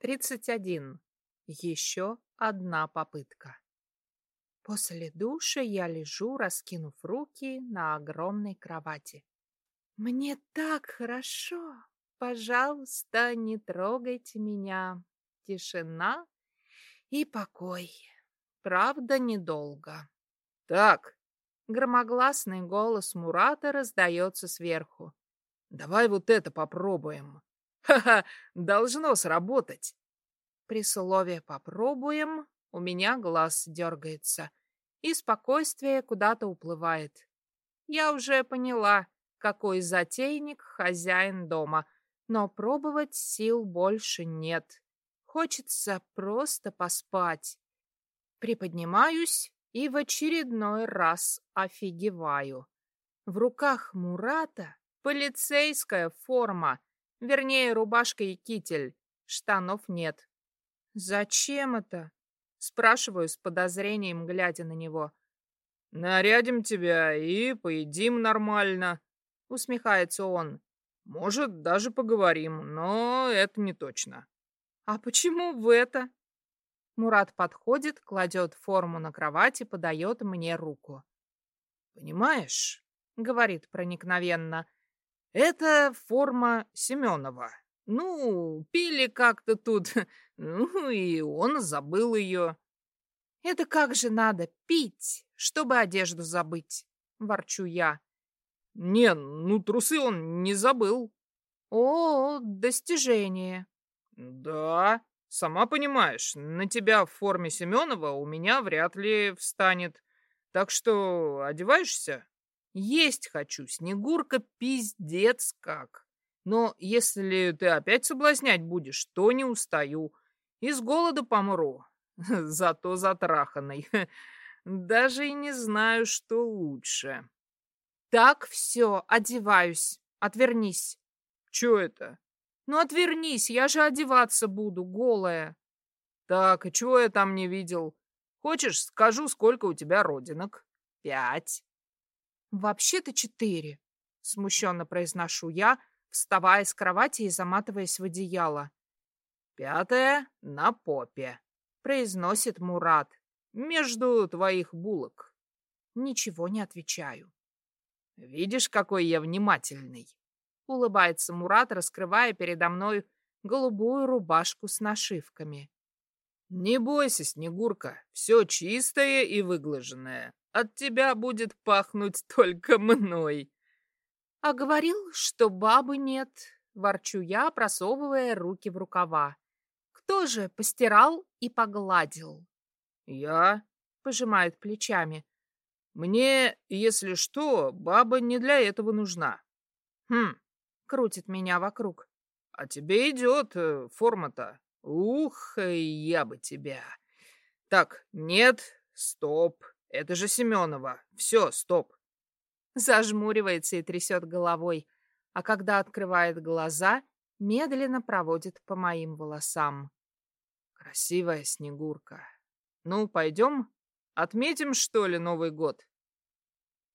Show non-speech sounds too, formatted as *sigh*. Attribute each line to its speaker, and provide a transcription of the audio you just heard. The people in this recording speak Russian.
Speaker 1: 31. Еще одна попытка. После душа я лежу, раскинув руки на огромной кровати. Мне так хорошо. Пожалуйста, не трогайте меня. Тишина и покой. Правда, недолго.
Speaker 2: Так.
Speaker 1: Громогласный голос Мурата раздается сверху.
Speaker 2: Давай вот это попробуем. Ха-ха, должно сработать.
Speaker 1: При слове «попробуем» у меня глаз дергается, и спокойствие куда-то уплывает. Я уже поняла, какой затейник хозяин дома, но пробовать сил больше нет. Хочется просто поспать. Приподнимаюсь и в очередной раз офигеваю. В руках Мурата полицейская форма — Вернее, рубашка и китель. Штанов нет. «Зачем это?» Спрашиваю с подозрением, глядя на него.
Speaker 2: «Нарядим тебя и поедим нормально», — усмехается он. «Может, даже поговорим, но это не точно».
Speaker 1: «А почему в это?» Мурат подходит, кладет форму на кровать и подает мне руку.
Speaker 2: «Понимаешь», — говорит проникновенно, — это форма Семенова. Ну, пили как-то тут, *laughs* ну и он забыл ее.
Speaker 1: Это как же надо пить, чтобы одежду забыть, ворчу я.
Speaker 2: Не, ну трусы он не забыл.
Speaker 1: О, достижение.
Speaker 2: Да, сама понимаешь, на тебя в форме Семенова у меня вряд ли встанет. Так что одеваешься? Есть хочу, Снегурка, пиздец как. Но если ты опять соблазнять будешь, то не устаю. И с голода помру. *laughs* Зато затраханный. *laughs* Даже и не знаю, что лучше.
Speaker 1: Так, все, одеваюсь. Отвернись.
Speaker 2: Че это?
Speaker 1: Ну, отвернись, я же одеваться буду, голая.
Speaker 2: Так, и чего я там не видел? Хочешь, скажу, сколько у тебя родинок? Пять.
Speaker 1: «Вообще-то четыре», — смущенно произношу я, вставая с кровати и заматываясь в одеяло.
Speaker 2: «Пятое на попе», — произносит Мурат. «Между твоих булок».
Speaker 1: Ничего не отвечаю.
Speaker 2: «Видишь, какой я внимательный?»
Speaker 1: — улыбается Мурат, раскрывая передо мной голубую рубашку с нашивками.
Speaker 2: «Не бойся, Снегурка, все чистое и выглаженное. От тебя будет пахнуть *laughs* только мной.
Speaker 1: А говорил, что бабы нет, ворчу я, просовывая руки в рукава. Кто же постирал и погладил?
Speaker 2: Я, пожимает плечами. Мне, если что, баба не для этого нужна.
Speaker 1: Хм, крутит меня вокруг.
Speaker 2: А тебе идет э, форма-то. Ух, я бы тебя. Так, нет, стоп. Это же Семенова. Все, стоп.
Speaker 1: Зажмуривается и трясет головой, а когда открывает глаза, медленно проводит по моим волосам.
Speaker 2: Красивая Снегурка. Ну, пойдем? Отметим, что ли, Новый год?